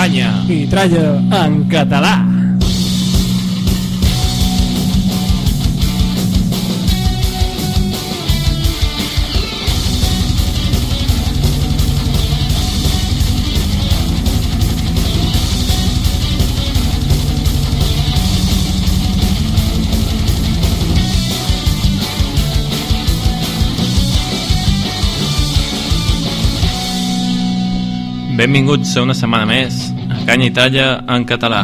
canya i tralla en català. Benvinguts a una setmana més a Canya i Talla en català.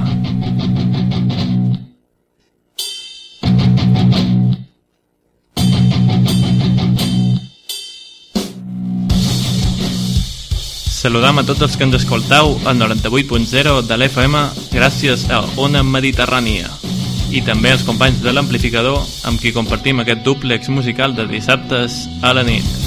Saludam a tots els que ens escoltau al 98.0 de l'FM gràcies a Ona Mediterrània i també als companys de l'amplificador amb qui compartim aquest dúplex musical de dissabtes a la nit.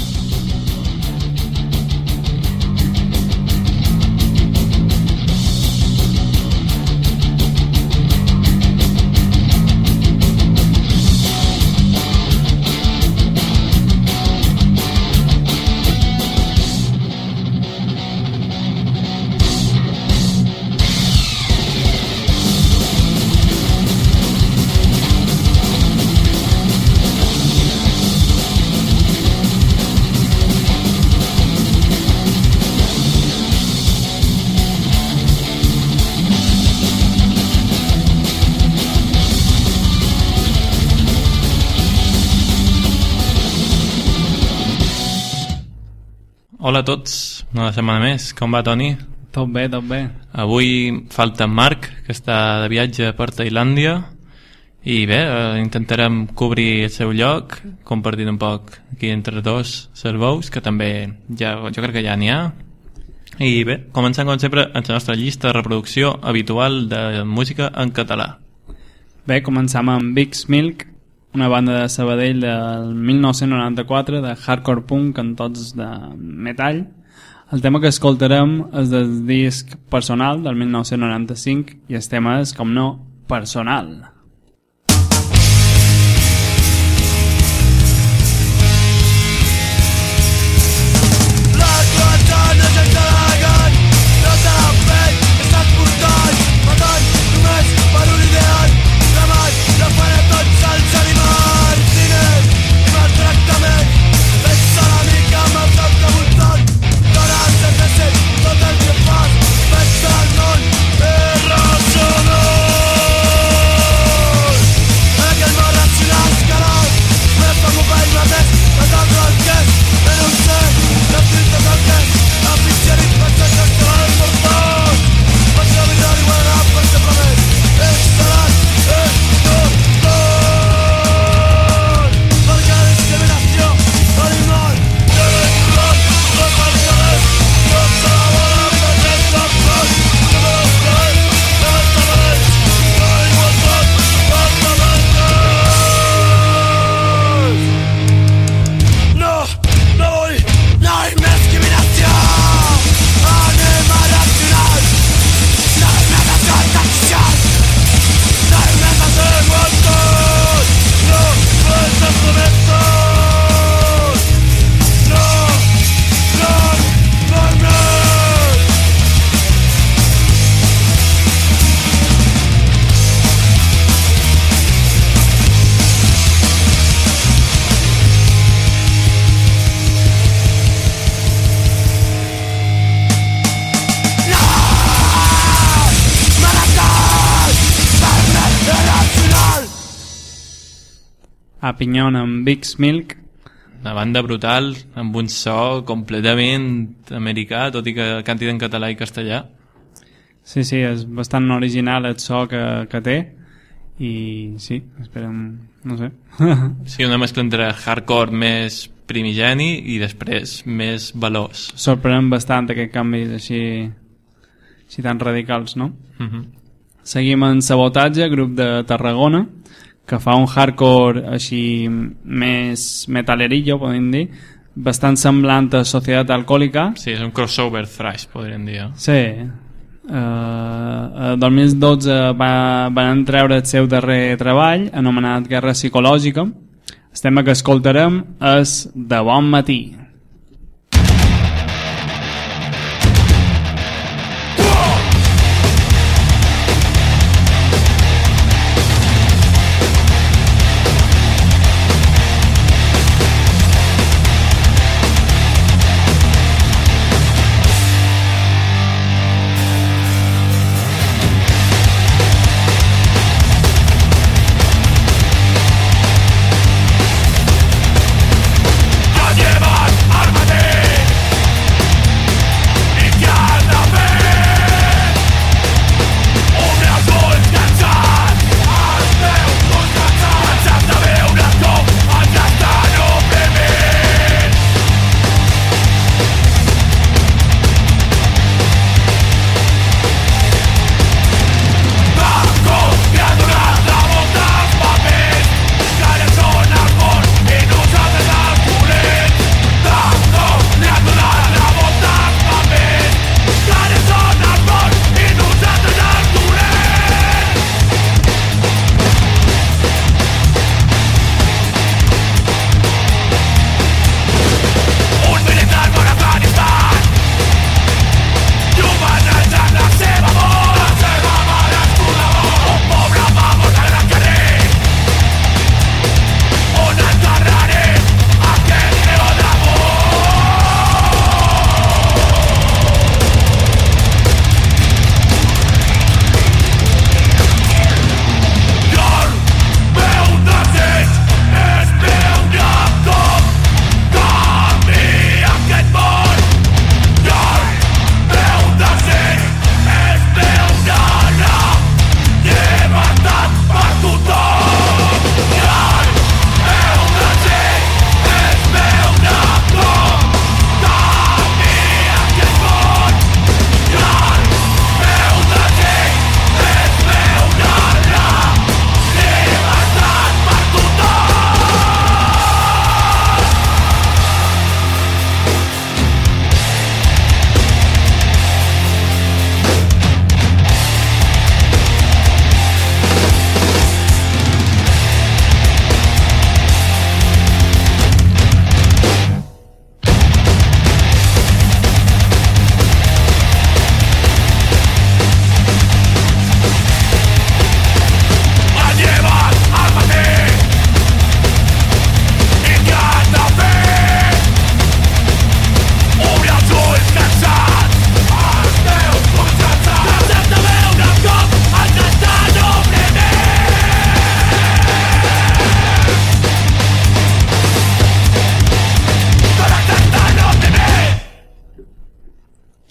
Hola a tots, una setmana més. Com va, Toni? Tot bé, tot bé. Avui falta en Marc, que està de viatge per Tailàndia, i bé, eh, intentarem cobrir el seu lloc, compartint un poc aquí entre dos serveus, que també ja, jo crec que ja n'hi ha. I bé, començant com sempre amb la nostra llista de reproducció habitual de música en català. Bé, començam amb Big's Milk, una banda de Sabadell del 1994 de hardcore punk amb tots de metall. El tema que escoltarem és del disc personal del 1995 i el tema és, com no, personal. A Pinyon amb Big's Milk. Una banda brutal amb un so completament americà tot i que canti en català i castellà. Sí, sí, és bastant original el so que, que té. I sí, esperem no sé. Sí, una mescla entre hardcore més primigeni i després més veloç. Sorprèn bastant aquest canvis així, així tan radicals no? Uh -huh. seguim en Sabotatge, grup de Tarragona que fa un hardcore així més metalerillo, podem dir, bastant semblant a Societat Alcohòlica. Sí, és un crossover thrash, podríem dir. Sí. Uh, el 2012 va, van treure el seu darrer treball, anomenat Guerra Psicològica. El tema que escoltarem és De bon matí.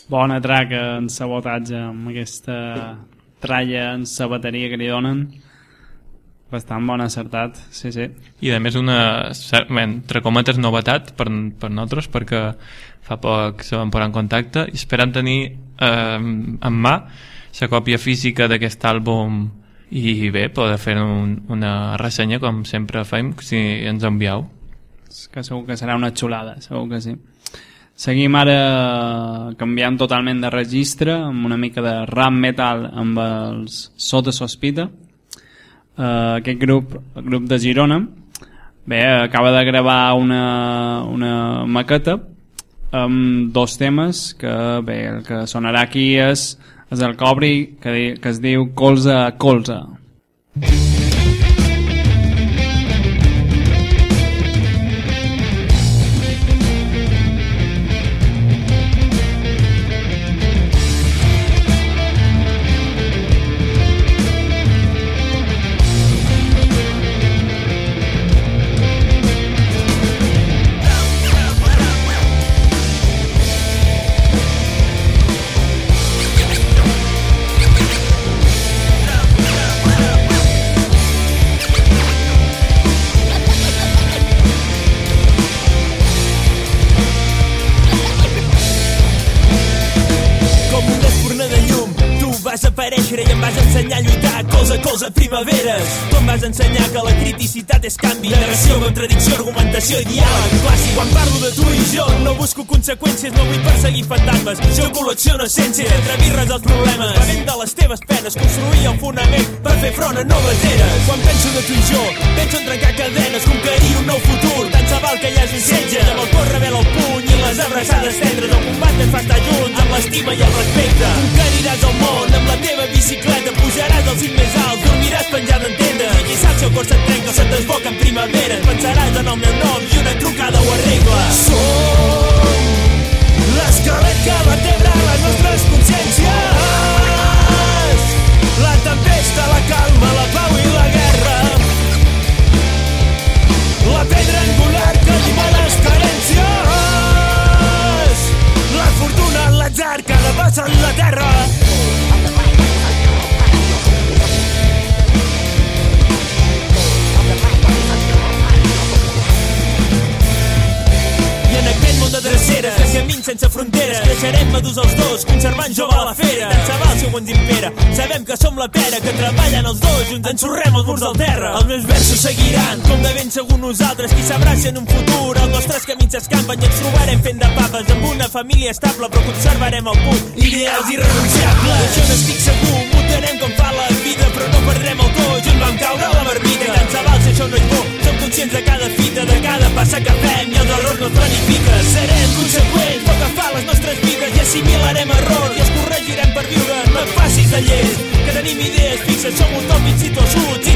Bona traca en sabotatge amb aquesta tralla en sabateria que li donen. Bastant bon acertat, sí, sí. I a més una, entre cometes, novetat per, per nosaltres perquè fa poc se van posar en contacte i esperant tenir eh, en mà la còpia física d'aquest àlbum i bé, poder fer un, una ressenya com sempre fem si ens envieu que segur que serà una xulada segur que sí seguim ara canviant totalment de registre amb una mica de rap metal amb els Sota Sospita. Uh, aquest grup el grup de Girona bé, acaba de gravar una, una maqueta amb dos temes que bé, el que sonarà aquí és és el cobri que, que es diu colze a colze. primaveres. Tu em vas ensenyar que la criticitat és canvi Narració, contradicció, argumentació i diàleg. Clàssic, quan parlo de tu i jo No busco conseqüències, no vull perseguir fantasmes. Jo col·lecciono essències, entre birres els problemes. Venent de les teves penes, construir el fonament Per fer front a noves eres. Quan penso de tu i jo, penso en trencar cadenes Conquerir un nou futur, tant se val que hi hagi setge Amb el cor rebel al puny i les abraçades tendres El combat ens fa estar junts amb l'estima i el respecte. Conqueriràs el món amb la teva bicicleta Pujaràs al cim més alt, dormiràs en tenda I si el cor se't trenca se't desboca en primavera. Pensaràs en el meu nom i una trucada ho arregla. Som l'esquelet que vertebra les nostres consciències. La tempesta, la calma, la pau i la guerra. La pedra angular que llima les carències. La fortuna, l'atzar que en la terra camins sense fronteres. Creixerem madurs els dos, conservant jove la fera. Tant se si ho ens impera. Sabem que som la pera, que treballen els dos, junts ensorrem els murs del terra. Els meus versos seguiran, com de ben segur nosaltres. Qui sabrà si en un futur els nostres camins s'escampen i ens trobarem fent de papes amb una família estable, però conservarem el punt. Ideals irrenunciables. Això n'estic segur, mutarem com fa la vida, però no perdrem el to. Vam caure a la barbita, tant se val si això no és bo. Som conscients de cada fita, de cada passa que fem i els errors no es planifiquen serem conseqüents pel que fa a les nostres vides i assimilarem errors i els corregirem per viure. No et facis de llest, que tenim idees fixes, som utòpics i tossuts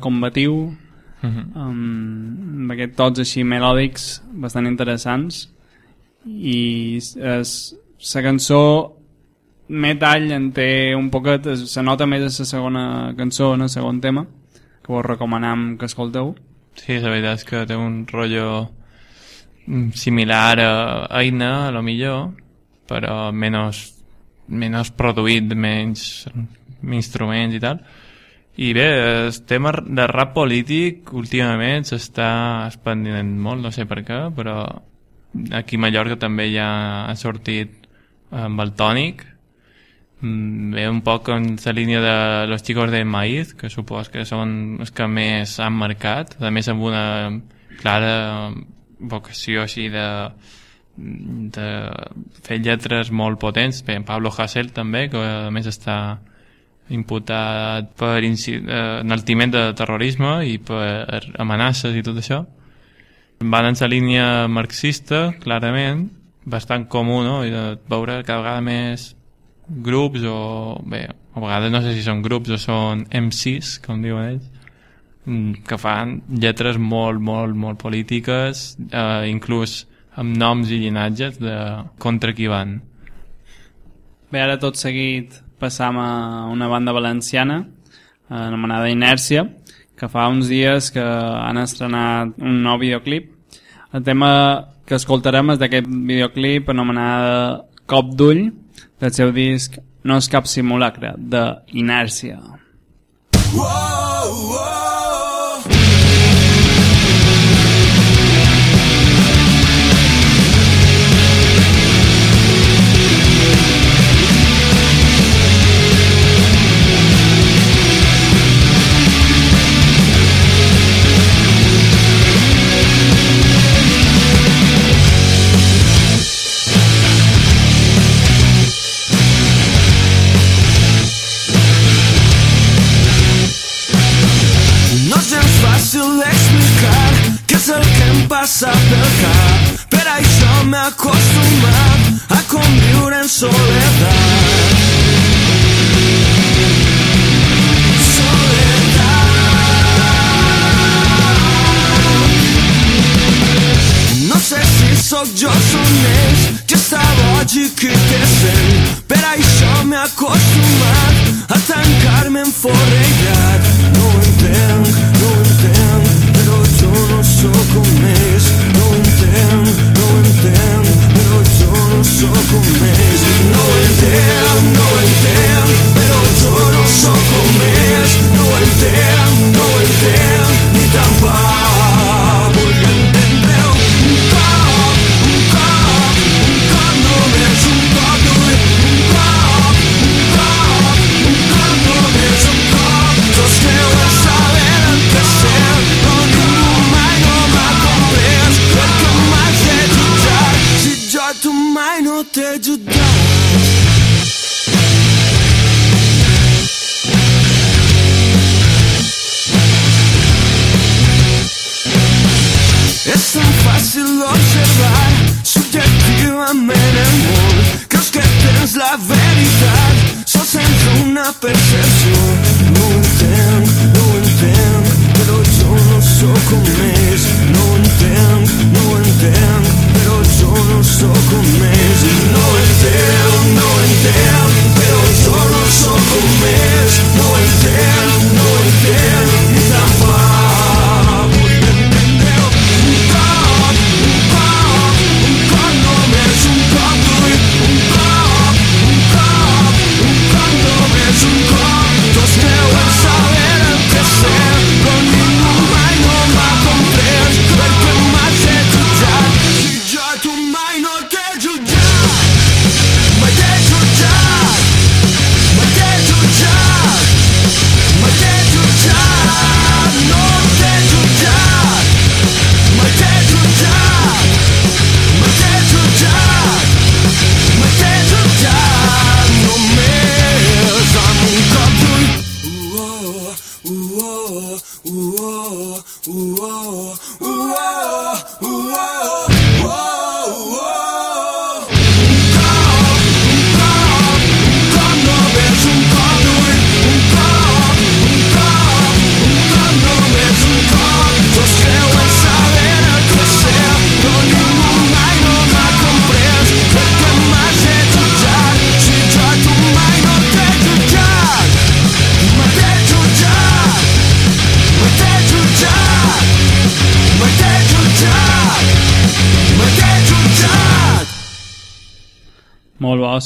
combatiu Uh -huh. amb, amb aquests tots així melòdics bastant interessants i es, la cançó Metall en té un poquet se nota més a la segona cançó en el segon tema que vos recomanam que escolteu Sí, la veritat és que té un rotllo mm, similar a Aina, a lo millor, però menys, menys produït, menys instruments i tal. I bé, el tema de rap polític últimament s'està expandint molt, no sé per què, però aquí a Mallorca també ja ha sortit amb el tònic, Mm, ve un poc en la línia de los chicos de maíz, que supos que són els que més han marcat, a més amb una clara vocació així de, de fer lletres molt potents, bé, Pablo Hasél també, que a més està imputat per eh, enaltiment de terrorisme i per amenaces i tot això. Van en la línia marxista, clarament, bastant comú, no? I de veure cada vegada més grups o bé, a vegades no sé si són grups o són MCs, com diuen ells mm, que fan lletres molt, molt, molt polítiques eh, inclús amb noms i llinatges de contra qui van Bé, ara tot seguit passam a una banda valenciana anomenada Inèrcia que fa uns dies que han estrenat un nou videoclip el tema que escoltarem és d'aquest videoclip anomenada Cop d'ull del seu disc No és cap simulacre, de Inèrcia. No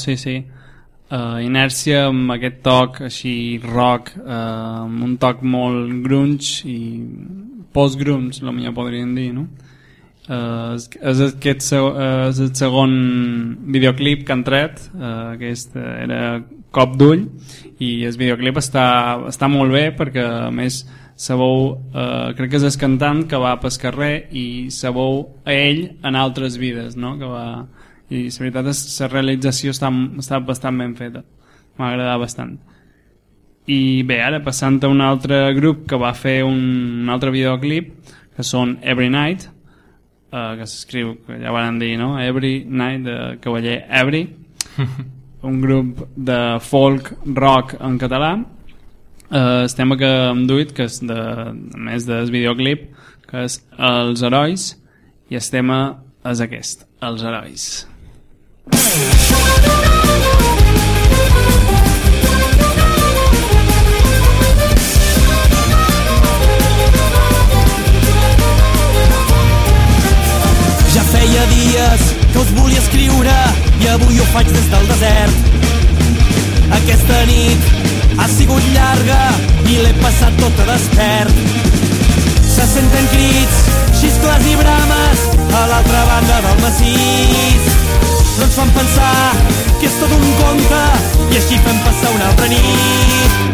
sí, sí. Uh, inèrcia amb aquest toc així rock, uh, amb un toc molt grunge i post-grunge, la millor podríem dir, no? Uh, és, és, aquest, és el segon videoclip que han tret, uh, aquest era Cop d'ull, i el videoclip està, està molt bé perquè a més sabeu, uh, crec que és el cantant que va pel carrer i sabeu a ell en altres vides, no? que va, i la veritat és la realització està, està bastant ben feta. M'ha agradat bastant. I bé, ara passant a un altre grup que va fer un, un altre videoclip que són Every Night eh, que s'escriu, que ja van dir no? Every Night de Cavaller Every. Un grup de folk rock en català. Eh, el tema que hem duit que és de, a més del videoclip que és Els Herois i el tema és aquest, Els Herois Ja feia dies que us volia escriure i avui ho faig des del desert. Aquesta nit ha sigut llarga i l'he passat tota despert. Se senten crits, xiscles i brames a l'altra banda del massís. No ens fan pensar que és tot un conte i així fem passar una altra nit.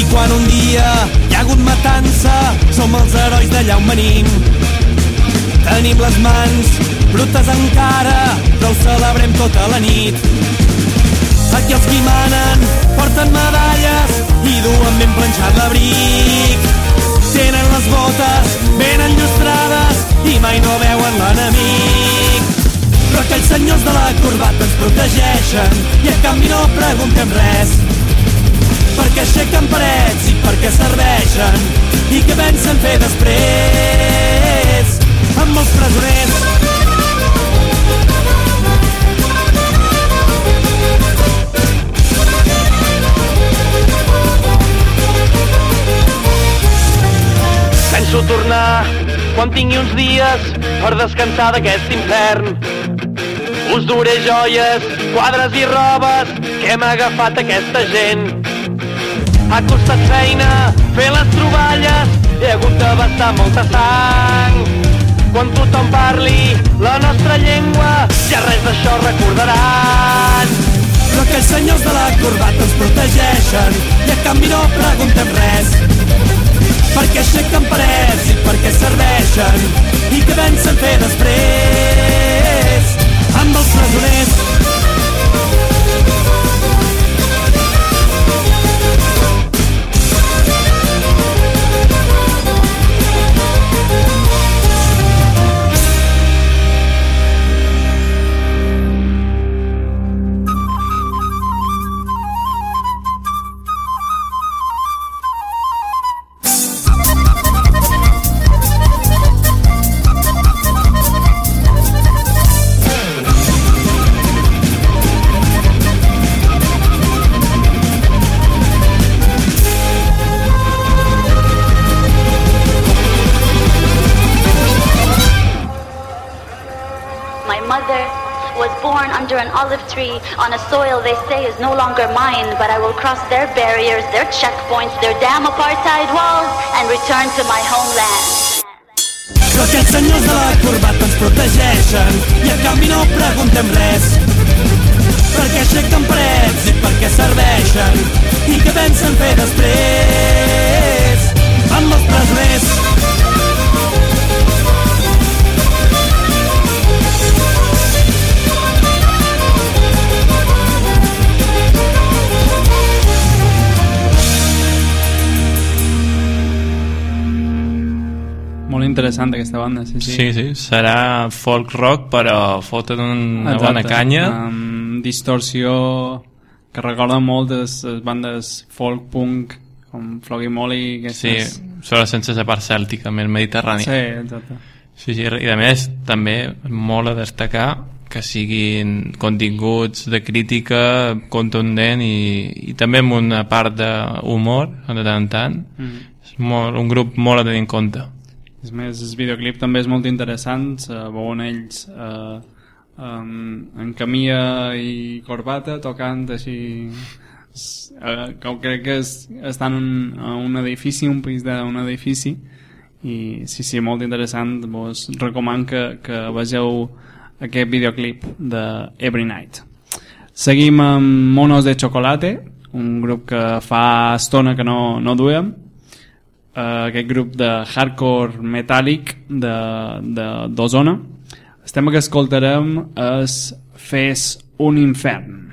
I quan un dia hi ha hagut matança, som els herois d'allà on venim. Tenim les mans brutes encara, però ho celebrem tota la nit. Aquí els qui manen porten medalles i duen ben planxat l'abric. Tenen les botes ben enllustrades i mai no veuen l'enemic. Però aquells senyors de la corbata ens protegeixen i a canvi no preguntem res perquè aixequen parets i perquè serveixen i què pensen fer després amb els presoners Penso tornar quan tingui uns dies per descansar d'aquest infern us duré joies, quadres i robes que hem agafat aquesta gent. Ha costat feina fer les troballes, he hagut de bastar molta sang. Quan tothom parli la nostra llengua, ja res d'això recordaran. Però aquells senyors de la corbata ens protegeixen i a canvi no preguntem res. Perquè aixequen parets i perquè serveixen i què pensen fer després amb els presoners. Olive tree on a soil they say is no longer mine, but I will cross their barriers, their checkpoints, their damn apartheid walls, and return to my homeland. Però aquests senyors de la corbata ens protegeixen i a canvi no preguntem res. Perquè aixequen parets i perquè serveixen i què pensen fer després amb els presoners. Molt interessant aquesta banda sí, sí. Sí, sí, serà folk rock, però foten una bona canya. amb distorsió que recorda molt les, les bandes folk punk com Floggy Molly Sí, aquestes... sobre sense la part cèltica, més mediterrània. sí, exacte Sí, sí, i a més també molt a destacar que siguin continguts de crítica contundent i, i també amb una part d'humor de tant en tant Mm. és molt, un grup molt a tenir en compte És més, el videoclip també és molt interessant, se veuen ells eh, en, en camia i corbata tocant així eh, que crec que es, estan en, en un edifici, un pis d'un edifici i sí, sí, molt interessant vos recomano que, que vegeu aquest videoclip de Every Night. Seguim amb Monos de Chocolate un grup que fa estona que no, no duem uh, aquest grup de hardcore metàl·lic d'Osona. el tema que escoltarem és Fes un infern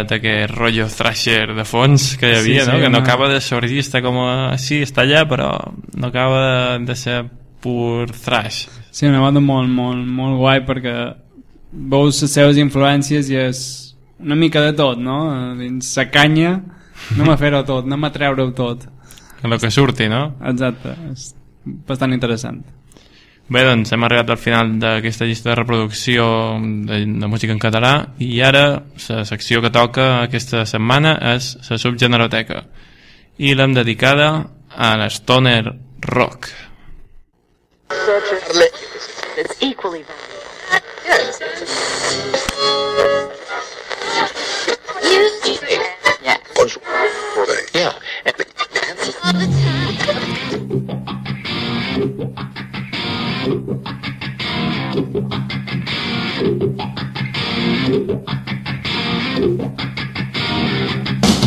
m'ha agradat aquest rotllo thrasher de fons que hi havia, Sí, sí, no? que no acaba de sorgir, està com a... sí, està allà però no acaba de, de ser pur thrash Sí, una banda molt, molt, molt guai perquè veus les seves influències i és una mica de tot, no? Dins la canya anem a fer-ho tot, anem a treure-ho tot. el que surti, no? Exacte, és bastant interessant. Bé, doncs hem arribat al final d'aquesta llista de reproducció de, de música en català i ara la secció que toca aquesta setmana és la subgeneroteca i l'hem dedicada a l'stoner rock. Yeah. Yeah. I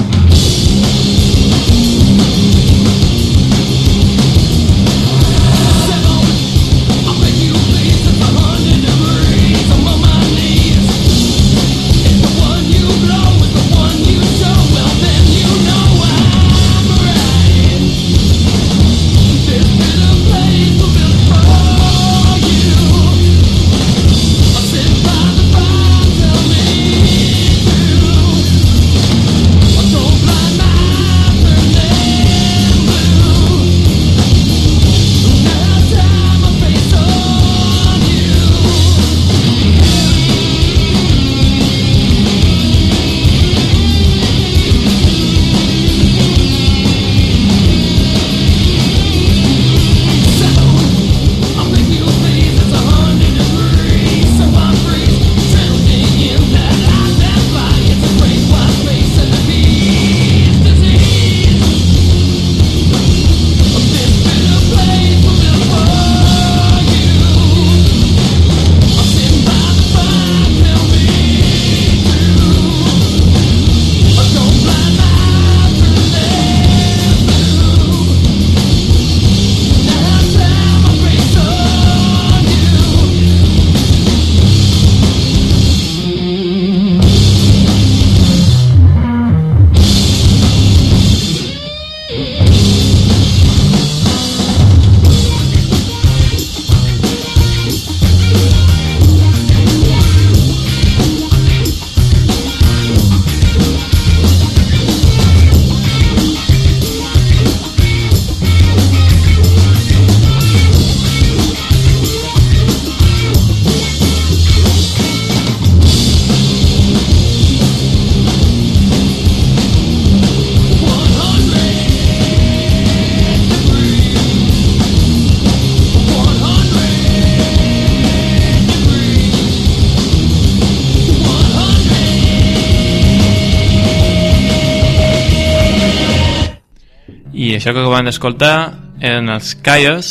això que acabem d'escoltar eren els Caies,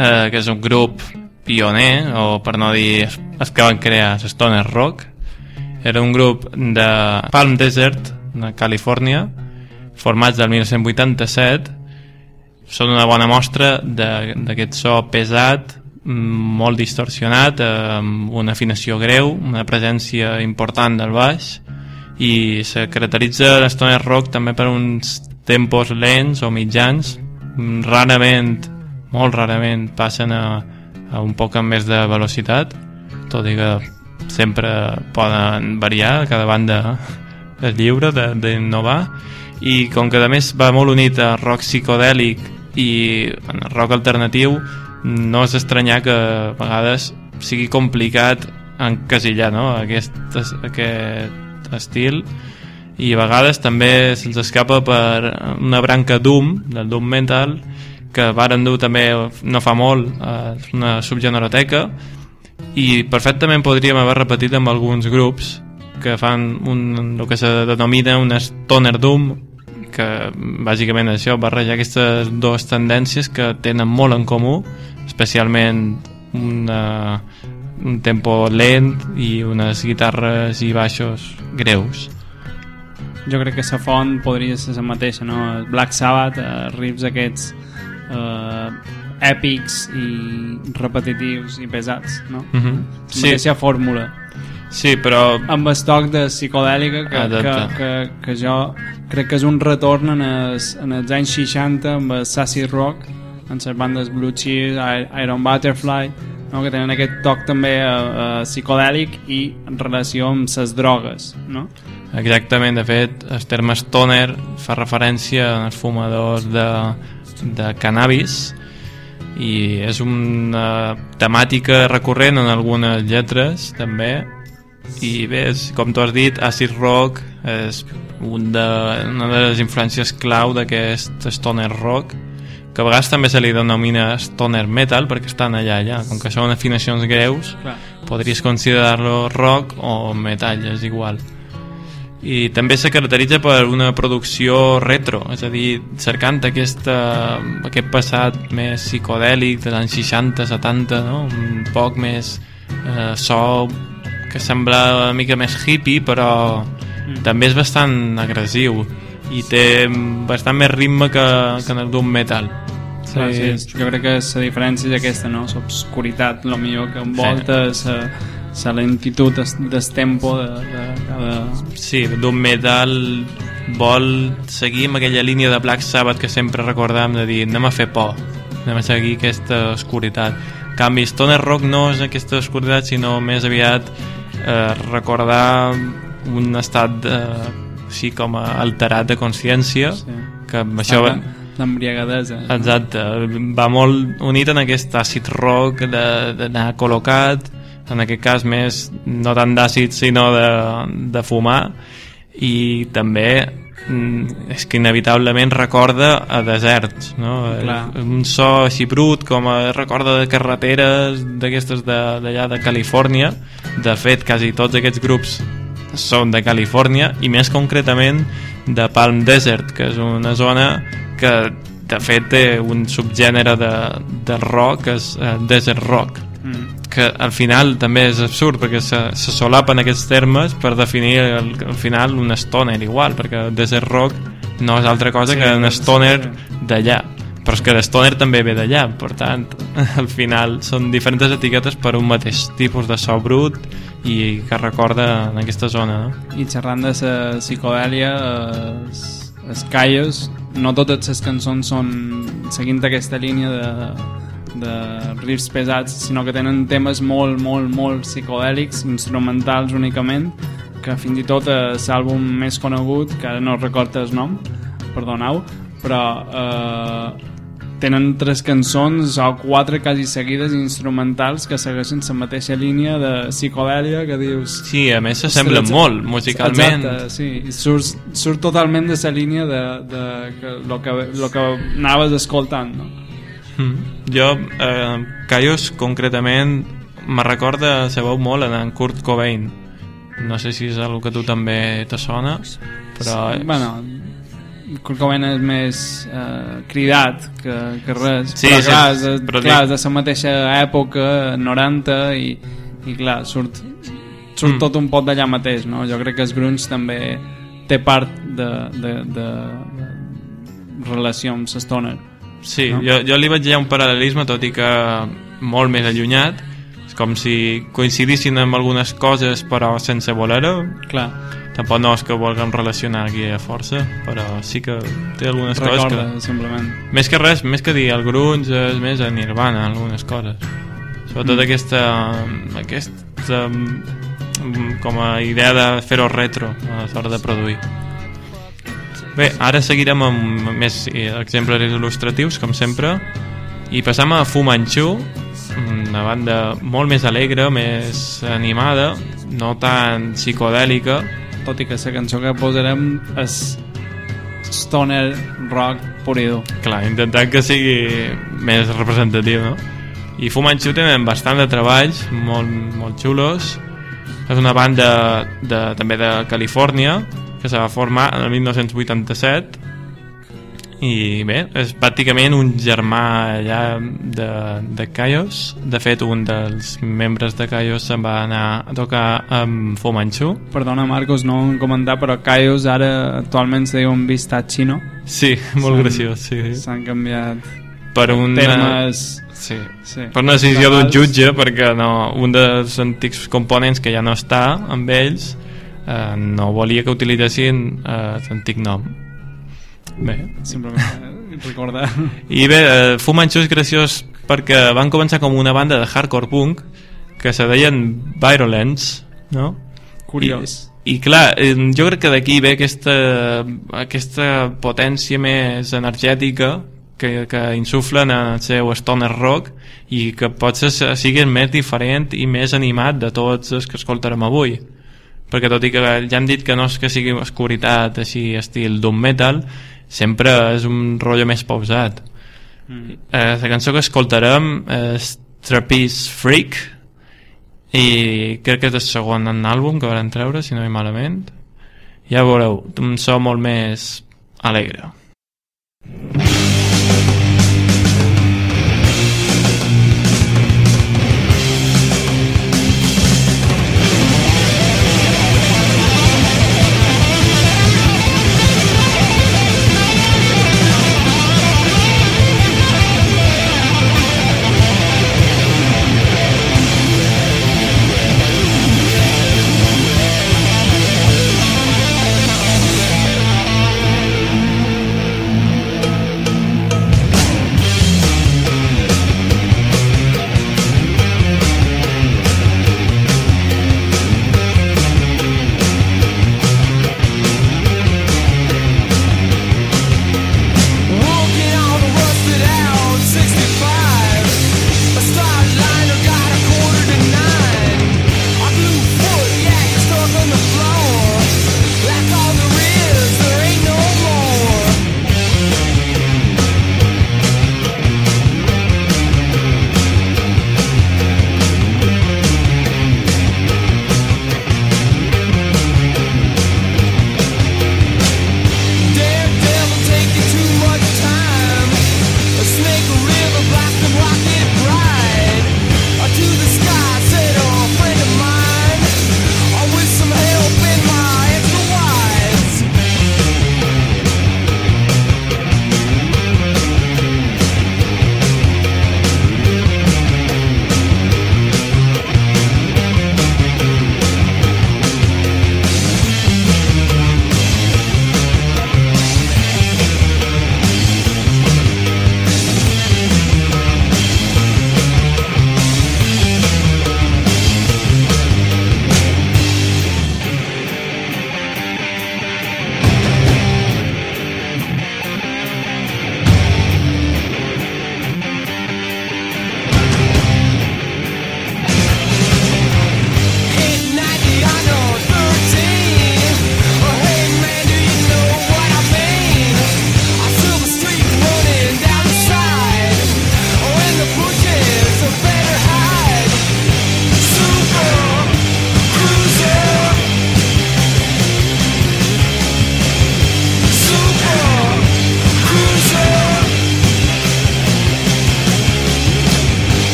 eh, que és un grup pioner, o per no dir els, que van crear Stoner Rock. Era un grup de Palm Desert, de Califòrnia, formats del 1987. Són una bona mostra d'aquest so pesat, mm, molt distorsionat, amb una afinació greu, una presència important del baix, i se caracteritza l'Stoner Rock també per uns tempos lents o mitjans rarament, molt rarament passen a, a un poc més de velocitat tot i que sempre poden variar cada banda és lliure d'innovar i com que a més va molt unit a rock psicodèlic i rock alternatiu no és estranyar que a vegades sigui complicat encasillar no? aquest, aquest estil i a vegades també se'ns escapa per una branca Doom, del Doom Metal, que varen dur també no fa molt a una subgeneroteca i perfectament podríem haver repetit amb alguns grups que fan un, el que se denomina un stoner doom que bàsicament això barreja aquestes dues tendències que tenen molt en comú especialment una, un tempo lent i unes guitarres i baixos greus Jo crec que la font podria ser la mateixa, no? Black Sabbath, eh, riffs aquests eh, èpics i repetitius i pesats, no? mm -hmm. La sí, mateixa fórmula. sí, però Amb el toc de psicodèlica que, que, que, que jo crec que és un retorn en els, en els anys 60 amb el sassy rock en les bandes Blue Cheer, I- Iron Butterfly no? que tenen aquest toc també uh, uh, psicodèlic i en relació amb les drogues no? Exactament, de fet, el terme stoner fa referència als fumadors de, de cannabis i és una temàtica recurrent en algunes lletres també. I bé, és, com tu has dit acid rock és un de, una de les influències clau d'aquest stoner rock que a vegades també se li denomina stoner metal perquè estan allà, allà. Com que són afinacions greus Clar. podries considerar-lo rock o metall, és igual i també se caracteritza per una producció retro, és a dir, cercant aquesta, aquest passat més psicodèlic de l'any 60-70, no? un poc més eh, so que sembla una mica més hippie, però mm. també és bastant agressiu i té bastant més ritme que, que en el doom metal. Sí, sí, jo crec que la diferència és aquesta, no? L'obscuritat, el millor que envolta, la lentitud del tempo de, de cada... Sí, Doom Metal vol seguir amb aquella línia de Black Sabbath que sempre recordàvem de dir anem a fer por, anem a seguir aquesta oscuritat. En canvi, Stoner Rock no és aquesta oscuritat, sinó més aviat eh, recordar un estat eh, així com a alterat de consciència Sí. que amb això va, L'embriagadesa. Exacte, va molt unit en aquest àcid rock de- d'anar col·locat, en aquest cas més no tant d'àcid sinó de, de fumar i també mm, és que inevitablement recorda a deserts no? Clar. un so així brut com a, recorda de carreteres d'aquestes de- d'allà de, de Califòrnia de fet quasi tots aquests grups són de Califòrnia i més concretament de Palm Desert que és una zona que de fet té un subgènere de, de rock que és eh, desert rock. Que al final també és absurd perquè se, se solapen aquests termes per definir al, al final un stoner igual perquè desert rock no és altra cosa Sí, que un sí. stoner d'allà però és que l'stoner també ve d'allà per tant, al final són diferents etiquetes per un mateix tipus de so brut i que recorda en aquesta zona no? I xerrant de la psicodèlia, els, els Caios, no totes les cançons són seguint aquesta línia de, de riffs pesats, sinó que tenen temes molt, molt, molt psicodèlics, instrumentals únicament, que fins i tot eh, l'àlbum més conegut, que ara no recordo el nom, perdoneu, però eh, tenen tres cançons o quatre quasi seguides instrumentals que segueixen la mateixa línia de psicodèlia que dius Sí, a més s'assemblen Exacte. molt musicalment Exacte, sí. I surt, surt totalment de la línia de, de que, lo, que, lo que anaves escoltant, no? Mm. Jo, eh, Caios, concretament, me recorda, sabeu molt, en Kurt Cobain. No sé si és algo que tu també te sona, però... Sí, bueno, Kurt Cobain és més eh, cridat que, que res Sí, però sí, clar, és, però clar, és de la mateixa època 90 i, i clar, surt surt Mm. tot un pot d'allà mateix no? jo crec que el grunge també té part de, de, de, de relació amb l'Stoner Sí, No? jo, jo li veig ja un paral·lelisme, tot i que molt més allunyat. És com si coincidissin amb algunes coses, però sense voler-ho. clar, Tampoc no és que vulguem relacionar aquí a força, però sí que té algunes coses recorda que... simplement Més que res, més que dir el grunge, és més a Nirvana, algunes coses. Sobretot Mm. aquesta, aquesta mm, com a idea de fer-ho retro a l'hora de produir. Bé, ara seguirem amb més eh, exemples il·lustratius, com sempre, i passam a Fu Manchu, una banda molt més alegre, més animada, no tan psicodèlica, tot i que la cançó que posarem és stoner rock pur i dur clar, intentant que sigui més representatiu, no? I Fu Manchu tenen bastant de treballs molt, molt xulos. És una banda de, també de Califòrnia que se va formar en el 1987 i bé, és pràcticament un germà allà de, de Caios de fet un dels membres de Caios se'n va anar a tocar amb Fu Manchu Perdona Marcos, no ho hem comentat, però Caios ara actualment se diu un Vistachino. sí, molt S'han- graciós sí. S'han canviat per una... termes... sí, Sí. per una decisió d'un jutge perquè no, un dels antics components que ja no està amb ells eh, no volia que utilitzessin eh, l'antic nom bé Simplement recordar. i bé, eh, Fu Manchu és graciós perquè van començar com una banda de hardcore punk que se deien Violence no? Curiós. I, i clar, eh, jo crec que d'aquí ve aquesta, aquesta potència més energètica que, que insuflen el seu stoner rock i que potser se- sigui més diferent i més animat de tots els que escoltarem avui perquè tot i que ja hem dit que no és que sigui oscuritat així estil doom metal sempre és un rotllo més pausat. Mm. eh, la cançó que escoltarem és Trapeze Freak i crec que és el segon en àlbum que van treure, si no hi malament. Ja veureu, un so molt més alegre. Thank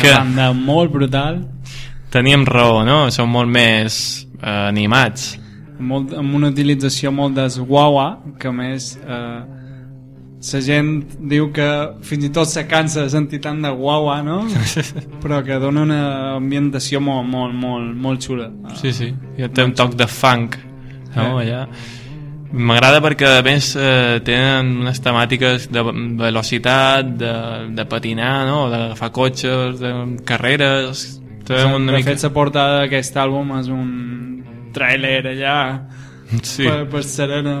una Que- banda molt brutal, Teníem raó, no? Són molt més eh, animats. molt, amb una utilització molt desguaua, que més eh, la gent diu que fins i tot se cansa de sentir tant de guaua, no? Però que dona una ambientació molt, molt, molt, molt xula. Sí, sí. I té un toc de funk, no? Eh. Allà. M'agrada perquè a més eh, tenen unes temàtiques de velocitat, de, de patinar, no? d'agafar cotxes, de carreres... Té una de mica... fet, la portada d'aquest àlbum és un tràiler allà Sí, per, per Serena.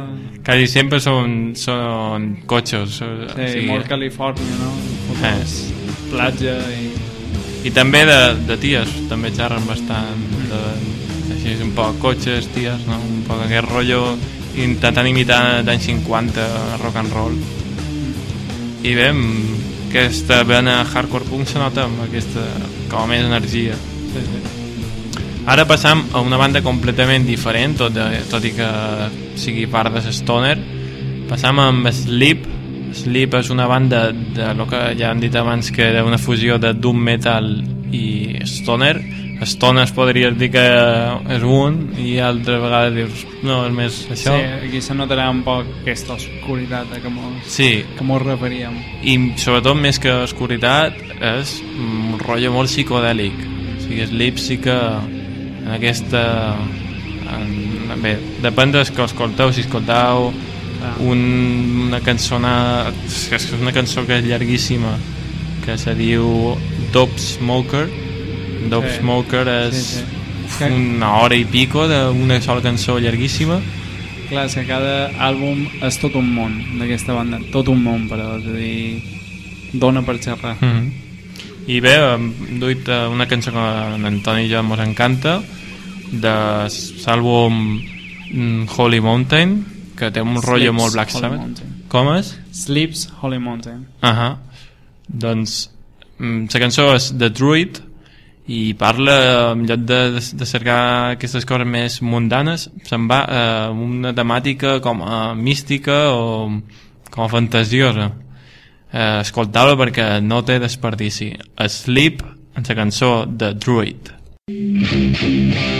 quasi sempre són, són cotxes. o Sí, sigui, molt Califòrnia, no? Fotos, platja i... I també de, de ties, també xerren bastant de, així un poc cotxes, ties, no? un poc aquest rotllo intentant imitar d'anys 50 rock and roll. I bé, aquesta vena hardcore punk se nota amb aquesta com a més energia. Sí, sí. ara passam a una banda completament diferent tot, de, tot i que sigui part de Stoner. Passam amb Sleep. Sleep és una banda de lo que ja hem dit abans que era una fusió de Doom Metal i Stoner Stoner es podria dir que és un i altra vegada dius no, és més això Sí, aquí se notarà un poc aquesta oscuritat que mos, sí que mos referíem. i sobretot més que oscuritat és un rotllo molt psicodèlic o sigui, Sleep sí que en aquesta en, bé, depèn del que escolteu si escolteu Ah. un, una cançó és una cançó que és llarguíssima que se diu Dope Smoker Dope Sí. Smoker és Sí, sí. una hora i pico d'una sola cançó llarguíssima Clar, és que cada àlbum és tot un món d'aquesta banda, tot un món, però, és a dir, dona per xerrar. Mm -hmm. I bé, hem duit eh, una cançó que a l'Antoni i jo ens encanta de l'àlbum mm, Holy Mountain que té un rotllo molt Black Sabbath com és? Sleeps Holy Mountain. Uh -huh. doncs mm, la cançó és The Druid i parla, en lloc de, de, cercar aquestes coses més mundanes se'n va a una temàtica com a mística o com a fantasiosa. Eh, escoltau-la perquè no té desperdici. Sleep en la cançó de Druid. Thank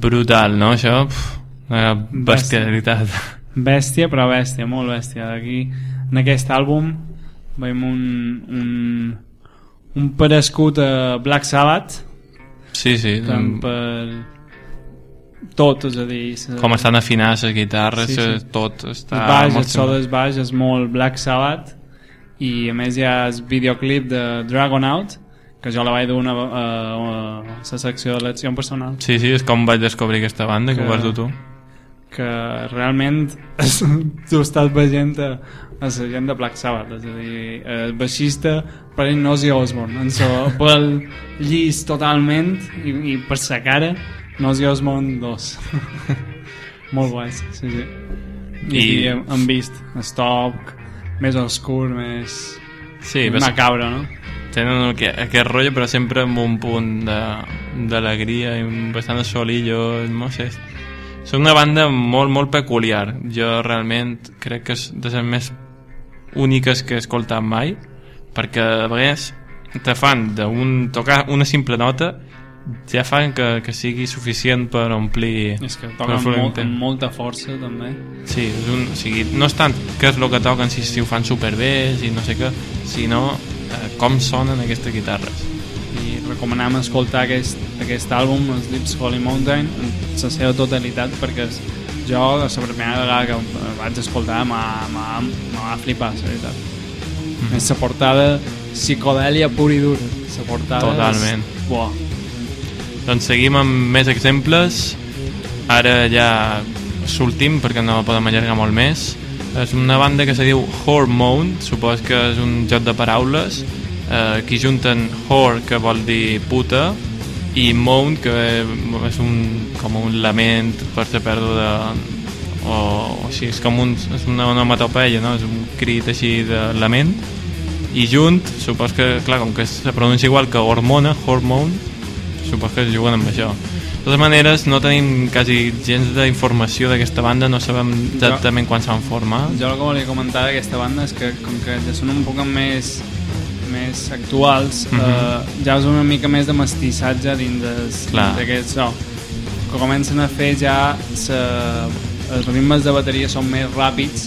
brutal, no, això? Pff, una bestialitat. Bèstia, però bèstia, molt bèstia. Aquí, en aquest àlbum, veiem un, un, un parescut a Black Sabbath, Sí, sí. tant per tot, és a dir... se- Com estan afinades les guitarres, Sí, sí. sí, tot està... el baix, el molt so del baix és molt Black Sabbath i a més hi ha el videoclip de Dragon Out que jo la vaig dur a, a, a la secció d'elecció personal Sí, sí, és com vaig descobrir aquesta banda, que, Que- ho vas dur tu. que realment tu estàs veient a, a la gent de Black Sabbath és a dir, el baixista per ell no és Osborne en so pel llis totalment i, i per sa cara no és Osborne 2 molt guais sí, sí. I, I- hem, hem vist Stop més oscur més, Sí, més macabre no? Tenen aquest, aquest rotllo, però sempre amb un punt d'alegria i un bastant de solillo, no sé. Són una banda molt, molt peculiar. Jo realment crec que és de les més úniques que he escoltat mai, perquè a vegades te fan d'un tocar una simple nota ja fan que, que sigui suficient per omplir és que toquen molt, amb molta força també Sí, és un, o sigui, no és tant què és el que toquen, si, si ho fan superbé, si no sé què, sinó eh, com sonen aquestes guitarres. i recomanem escoltar aquest, aquest àlbum, Sleeps Holy Mountain, en la seva totalitat, perquè jo, la primera vegada que el vaig escoltar, m'ha m'ha flipat, la veritat. Mm. És la portada psicodèlia pura i dura. La portada Totalment. És... Buah. Doncs seguim amb més exemples. Ara ja sortim perquè no podem allargar molt més. És una banda que se diu Hormone, supos que és un joc de paraules. Eh, aquí junten Hor, que vol dir puta, i Moan, que és un, com un lament per la pèrdua de... O, o sigui, és com un, és una onomatopeia, no? És un crit així de lament. I junt, supos que, clar, com que se pronuncia igual que hormona, hormone, supos que es juguen amb això. Totes maneres, no tenim quasi gens d'informació d'aquesta banda, no sabem exactament quan s'han format. Jo el que volia comentar d'aquesta banda és que com que ja són un poc més més actuals Mhm. eh, ja és una mica més de mestissatge dins des- Clar. dins d'aquest so que comencen a fer ja sa, els ritmes de bateria són més ràpids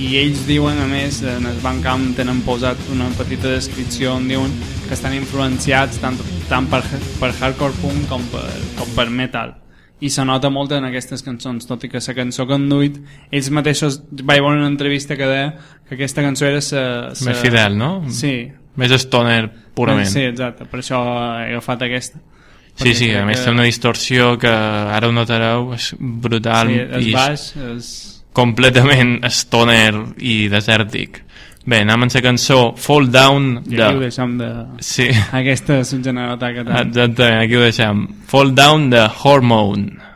i ells diuen a més en el Bandcamp tenen posat una petita descripció on diuen que estan influenciats tant, tant per, per hardcore punk com per, com per metal i se nota molt en aquestes cançons tot i que la cançó que han duit ells mateixos vaig veure una entrevista que deia que aquesta cançó era sa, sa... Més fidel, no? sí, Més stoner, purament. sí, exacte, per això he agafat aquesta Sí, sí, a més que- té una distorsió que ara ho notareu, és brutal sí, és i baix és... completament stoner i desèrtic. Bé, anem amb la cançó Fall Down i aquí ho de... deixem de... Sí, aquesta subgeneralitat que tant exactament, aquí ho deixem. Fall Down de Hormone.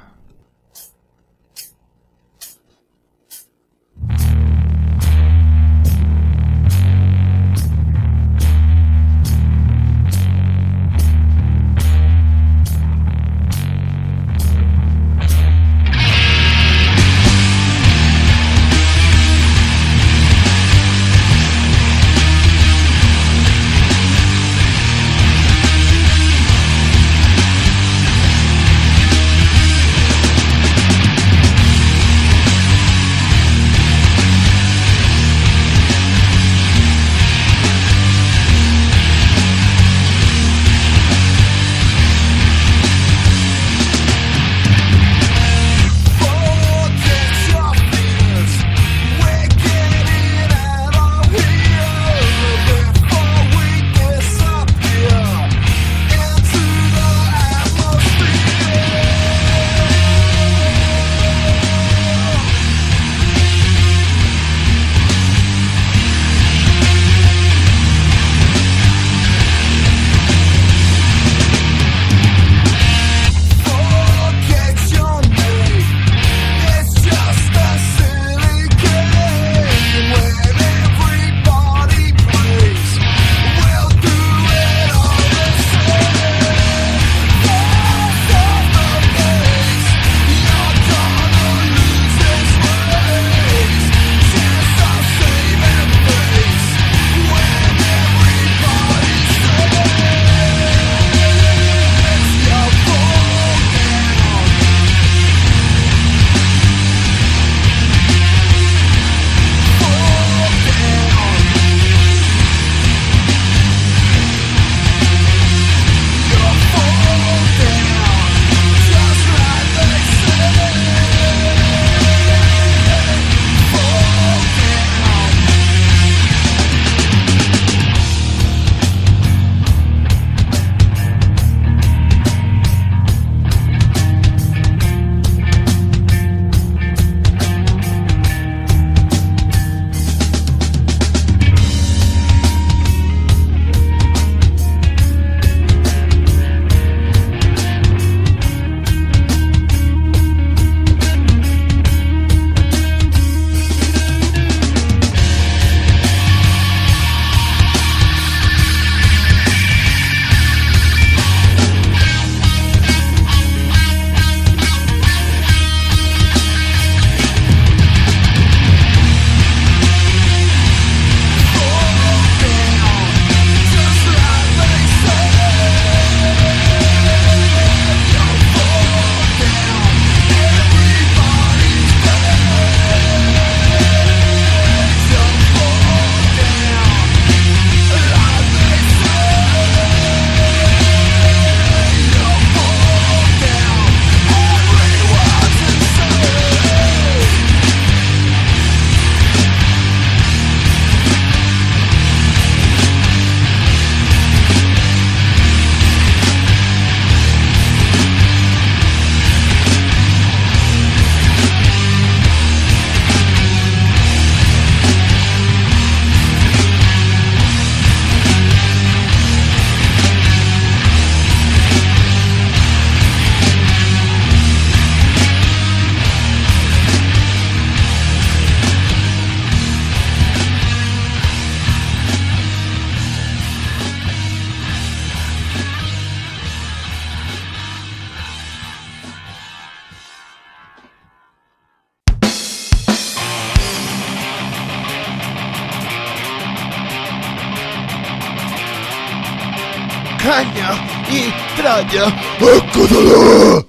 Espanya i tralla a català!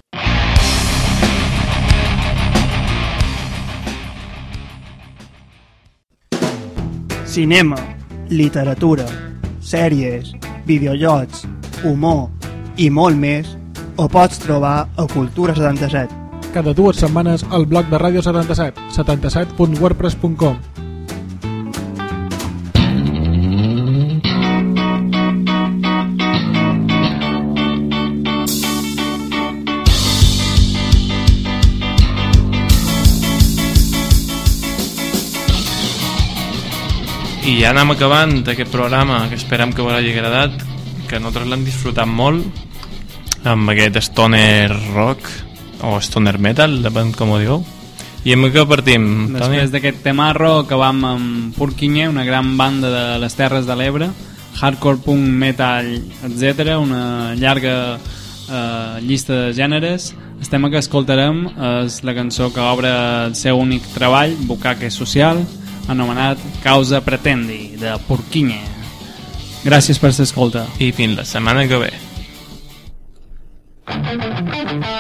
Cinema, literatura, sèries, videojocs, humor i molt més ho pots trobar a Cultura 77. Cada dues setmanes al blog de Ràdio 77, 77.wordpress.com. I ja anem acabant aquest programa, que esperem que us hagi agradat, que nosaltres l'hem disfrutat molt amb aquest stoner rock o stoner metal, depèn com ho diu. I amb què partim, Toni? Després d'aquest temarro acabam amb Purquiñe, una gran banda de les Terres de l'Ebre, hardcore, punk, metal, etc. Una llarga eh, llista de gèneres. El tema que escoltarem és la cançó que obre el seu únic treball, Bucaque Social, anomenat Causa Pretendi, de Purquiñe. Gràcies per l'escolta. I fins la setmana que ve. Thank you.